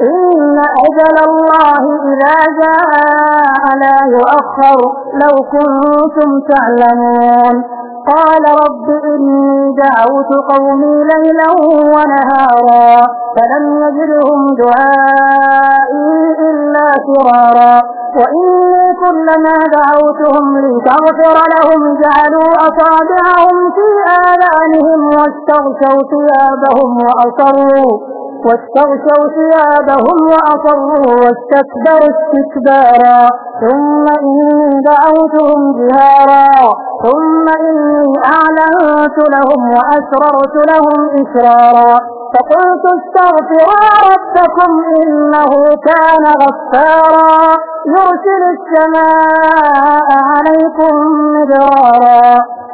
إن أجل الله إذا جاء لا يؤخر لو كنتم تعلمون. قال رب إني دعوت قومي ليلا ونهارا فلم يجدهم دعائي إلا فرارا. وإني كلما دعوتهم لتغفر لهم جعلوا أصابعهم في آذانهم واستغشوا ثيابهم وأصروا. واستغشوا ثيابهم وأصروا واستكبروا استكبارا. ثم إني دعوتهم جهارا. ثم إني أعلنت لهم وأسررت لهم إسرارا فقلت استغفروا ربكم إنه كان غفارا. يرسل السماء عليكم مدرارا.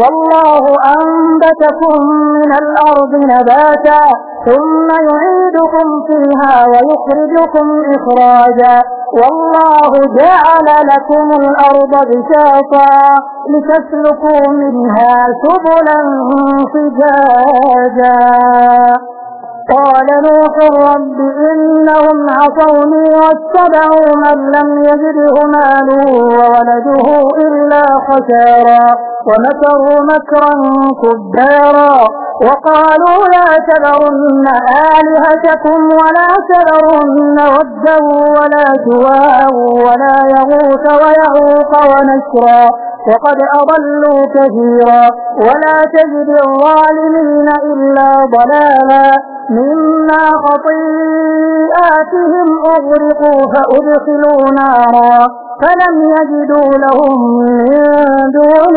والله أنبتكم من الأرض نباتا ثم يعيدكم فيها ويخرجكم إخراجا. والله جعل لكم الأرض بساطا لتسلكوا منها سبلا فجاجا. قال نوح رب إنهم عصوني واتبعوا من لم يجده ماله وولده إلا خسارا. ومكروا مكرا كبارا وقالوا لا تذرن آلهتكم ولا تذرن ودا ولا سواء ولا يغوث ويعوق ونسرا وقد أضلوا كثيرا ولا تجد الظالمين إلا ضلالا مما خطيئاتهم أغرقوا فأدخلوا نارا فلم يجدوا لهم من دون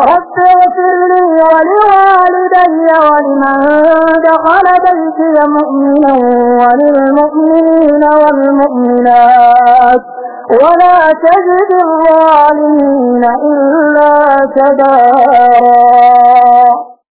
رب اغفر لي ولوالدي ولمن دخل بيتي مؤمنا وللمؤمنين والمؤمنات ولا تجد الظالمين إلا تبارا